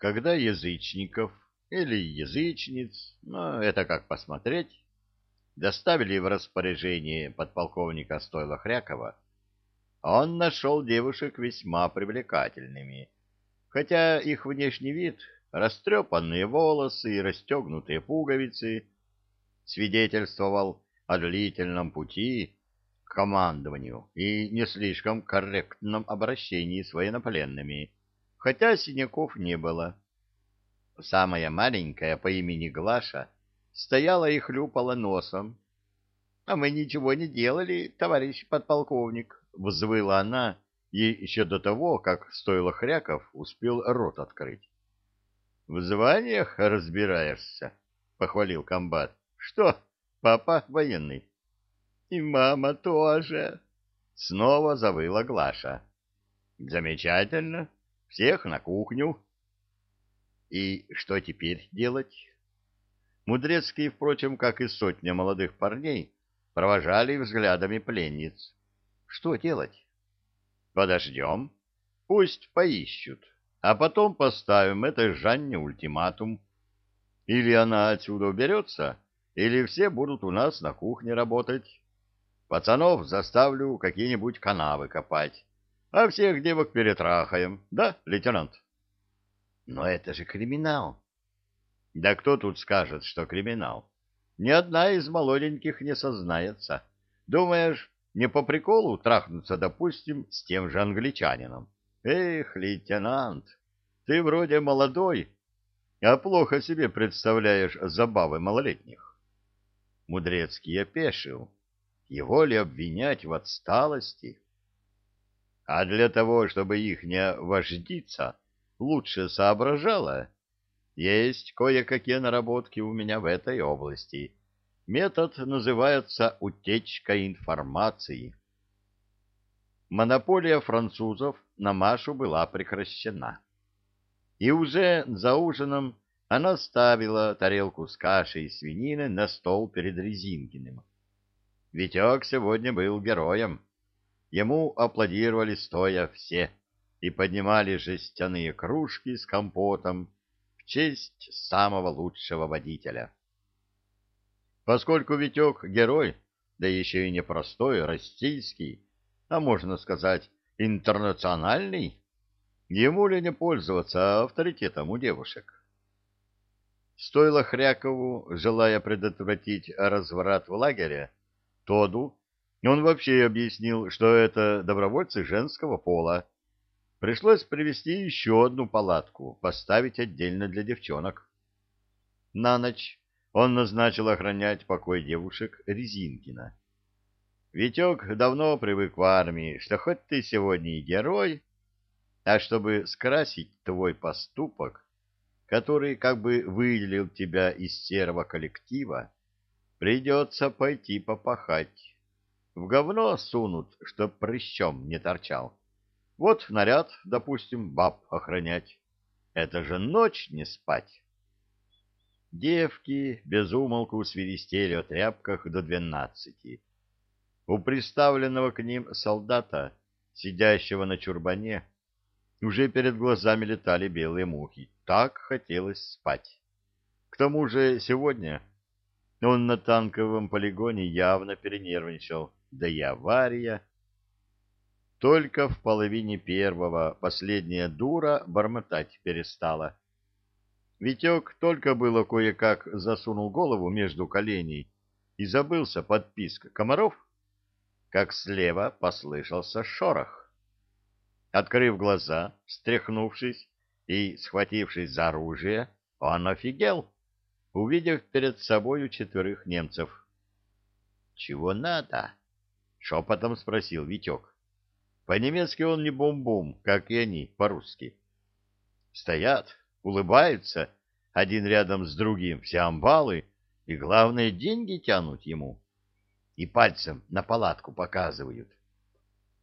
когда язычников или язычниц, ну, это как посмотреть, доставили в распоряжение подполковника Стойла Хрякова, он нашел девушек весьма привлекательными, хотя их внешний вид, растрепанные волосы и расстегнутые пуговицы, свидетельствовал о длительном пути к командованию и не слишком корректном обращении с военнопленными, хотя синяков не было. Самая маленькая по имени Глаша стояла и хлюпала носом. — А мы ничего не делали, товарищ подполковник, — взвыла она, и еще до того, как стоило Хряков, успел рот открыть. — В званиях разбираешься, — похвалил комбат. — Что, папа военный? — И мама тоже. Снова завыла Глаша. — Замечательно. Всех на кухню. И что теперь делать? Мудрецкий, впрочем, как и сотня молодых парней, провожали взглядами пленниц. Что делать? Подождем. Пусть поищут. А потом поставим этой Жанне ультиматум. Или она отсюда уберется, или все будут у нас на кухне работать. Пацанов заставлю какие-нибудь канавы копать, а всех девок перетрахаем, да, лейтенант? Но это же криминал. Да кто тут скажет, что криминал? Ни одна из молоденьких не сознается. Думаешь, не по приколу трахнуться, допустим, с тем же англичанином? Эх, лейтенант, ты вроде молодой, а плохо себе представляешь забавы малолетних. Мудрецкий опешил. Его ли обвинять в отсталости? А для того, чтобы их не вождиться, лучше соображала, есть кое-какие наработки у меня в этой области. Метод называется утечка информации. Монополия французов на Машу была прекращена. И уже за ужином она ставила тарелку с кашей и свинины на стол перед Резинкиным. Витек сегодня был героем. Ему аплодировали стоя все и поднимали жестяные кружки с компотом в честь самого лучшего водителя. Поскольку Витек герой, да еще и не простой, российский, а можно сказать, интернациональный, ему ли не пользоваться авторитетом у девушек? Стоило Хрякову, желая предотвратить разврат в лагере, Тоду, он вообще объяснил, что это добровольцы женского пола, Пришлось привезти еще одну палатку, поставить отдельно для девчонок. На ночь он назначил охранять покой девушек Резинкина. Витек давно привык в армии, что хоть ты сегодня и герой, а чтобы скрасить твой поступок, который как бы выделил тебя из серого коллектива, придется пойти попахать. В говно сунут, чтоб прыщом не торчал. Вот наряд, допустим, баб охранять. Это же ночь не спать. Девки безумолку свиристели о тряпках до двенадцати. У приставленного к ним солдата, сидящего на чурбане, уже перед глазами летали белые мухи. Так хотелось спать. К тому же сегодня он на танковом полигоне явно перенервничал, да и авария только в половине первого последняя дура бормотать перестала. Витек только было кое-как засунул голову между коленей и забылся под писк комаров, как слева послышался шорох. Открыв глаза, встряхнувшись и схватившись за оружие, он офигел, увидев перед собою четверых немцев. — Чего надо? — шепотом спросил Витек. По-немецки он не бум-бум, как и они по-русски. Стоят, улыбаются, один рядом с другим, все амбалы, и, главное, деньги тянут ему. И пальцем на палатку показывают.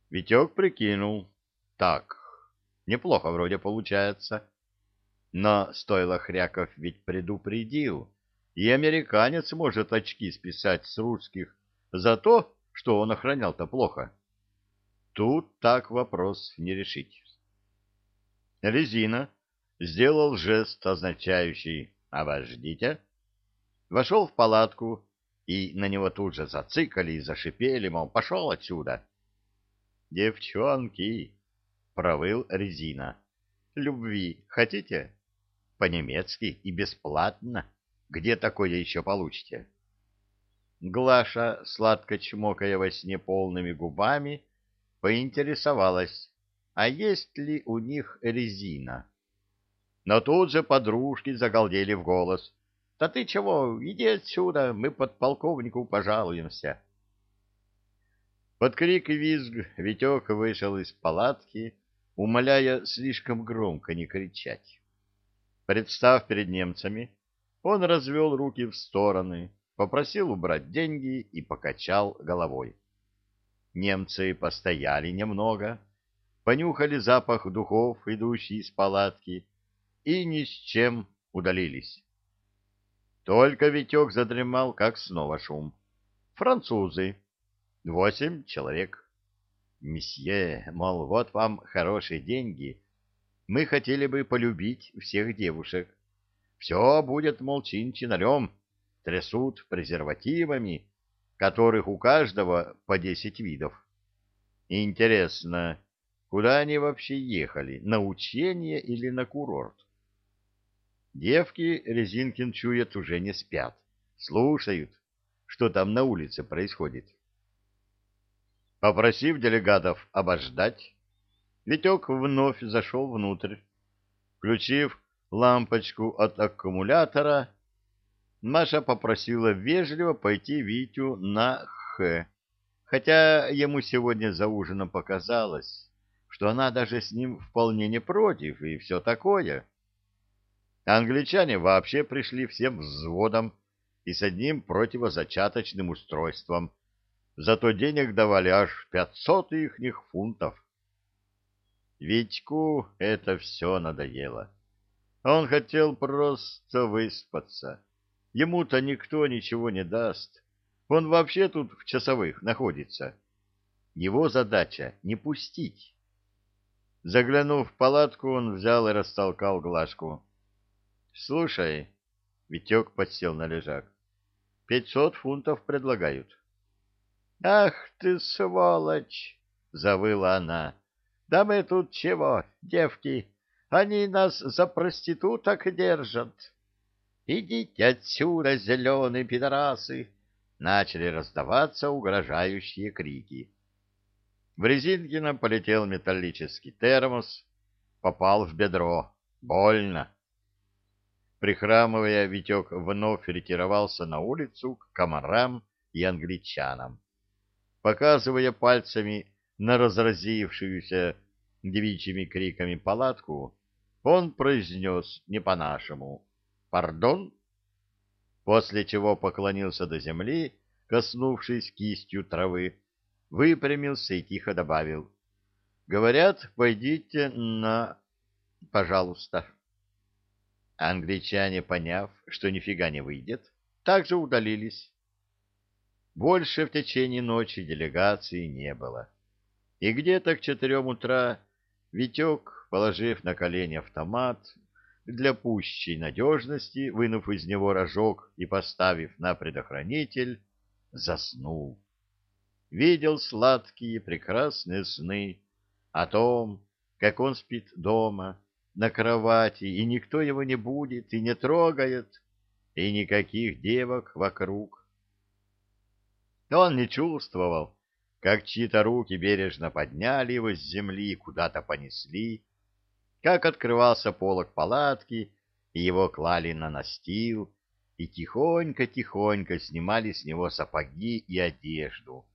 Витек прикинул. Так, неплохо вроде получается. Но стоило Хряков ведь предупредил, и американец может очки списать с русских за то, что он охранял-то плохо. Тут так вопрос не решить. Резина, сделал жест, означающий «обождите», вошел в палатку, и на него тут же зацикали и зашипели, мол, пошел отсюда. «Девчонки!» — провыл резина. «Любви хотите? По-немецки и бесплатно. Где такое еще получите?» Глаша, сладко чмокая во сне полными губами, поинтересовалась, а есть ли у них резина. Но тут же подружки загалдели в голос. «Да ты чего, иди отсюда, мы подполковнику пожалуемся». Под крик и визг Витек вышел из палатки, умоляя слишком громко не кричать. Представ перед немцами, он развел руки в стороны, попросил убрать деньги и покачал головой. Немцы постояли немного, понюхали запах духов, идущий из палатки, и ни с чем удалились. Только Витек задремал, как снова шум. Французы. Восемь человек. Месье, мол, вот вам хорошие деньги. Мы хотели бы полюбить всех девушек. Все будет, мол, чин-чинарем. Трясут презервативами, которых у каждого по десять видов. Интересно, куда они вообще ехали, на учение или на курорт? Девки, Резинкин чует, уже не спят, слушают, что там на улице происходит. Попросив делегатов обождать, Витек вновь зашел внутрь. Включив лампочку от аккумулятора, Маша попросила вежливо пойти Витю на «Х», хотя ему сегодня за ужином показалось, что она даже с ним вполне не против и все такое. Англичане вообще пришли всем взводом и с одним противозачаточным устройством, зато денег давали аж пятьсот ихних фунтов. Витьку это все надоело. Он хотел просто выспаться. Ему-то никто ничего не даст. Он вообще тут в часовых находится. Его задача — не пустить. Заглянув в палатку, он взял и растолкал Глашку. — Слушай, — Витек подсел на лежак, — пятьсот фунтов предлагают. — Ах ты, сволочь! — завыла она. — Да мы тут чего, девки? Они нас за проституток держат. «Идите отсюда, зеленые пидорасы!» Начали раздаваться угрожающие крики. В Резинкина полетел металлический термос, попал в бедро. Больно. Прихрамывая, Витек вновь ретировался на улицу к комарам и англичанам. Показывая пальцами на разразившуюся девичьими криками палатку, он произнес не по-нашему «Пардон?» После чего поклонился до земли, коснувшись кистью травы, выпрямился и тихо добавил. «Говорят, пойдите на... пожалуйста». Англичане, поняв, что нифига не выйдет, также удалились. Больше в течение ночи делегации не было. И где-то к четырем утра Витек, положив на колени автомат, для пущей надежности, вынув из него рожок и поставив на предохранитель, заснул. Видел сладкие прекрасные сны о том, как он спит дома, на кровати, и никто его не будет и не трогает, и никаких девок вокруг. Он не чувствовал, как чьи-то руки бережно подняли его с земли и куда-то понесли, как открывался полог палатки, и его клали на настил, и тихонько-тихонько снимали с него сапоги и одежду.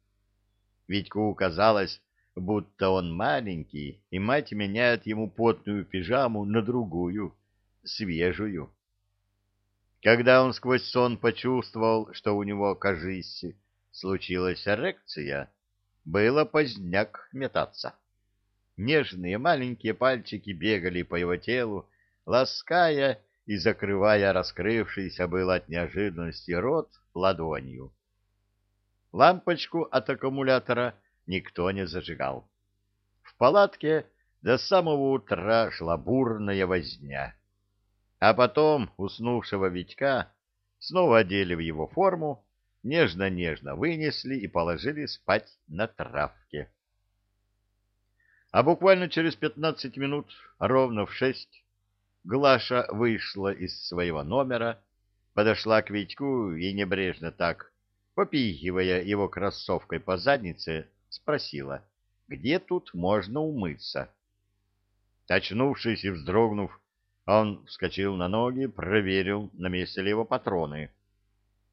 Витьку казалось, будто он маленький, и мать меняет ему потную пижаму на другую, свежую. Когда он сквозь сон почувствовал, что у него, кажись, случилась эрекция, было поздняк метаться. Нежные маленькие пальчики бегали по его телу, лаская и закрывая раскрывшийся был от неожиданности рот ладонью. Лампочку от аккумулятора никто не зажигал. В палатке до самого утра шла бурная возня. А потом уснувшего Витька снова одели в его форму, нежно-нежно вынесли и положили спать на травке. А буквально через пятнадцать минут, ровно в шесть, Глаша вышла из своего номера, подошла к Витьку и небрежно так, попихивая его кроссовкой по заднице, спросила, где тут можно умыться. Очнувшись и вздрогнув, он вскочил на ноги, проверил, на месте ли его патроны.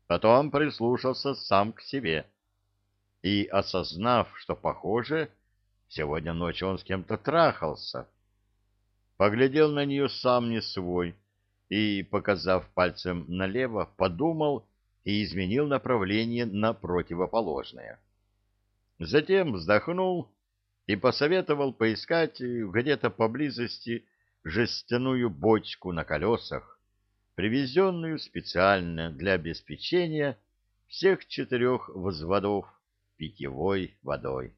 Потом прислушался сам к себе. И, осознав, что, похоже, сегодня ночью он с кем-то трахался, поглядел на нее сам не свой и, показав пальцем налево, подумал и изменил направление на противоположное. Затем вздохнул и посоветовал поискать где-то поблизости жестяную бочку на колесах, привезенную специально для обеспечения всех четырех взводов питьевой водой.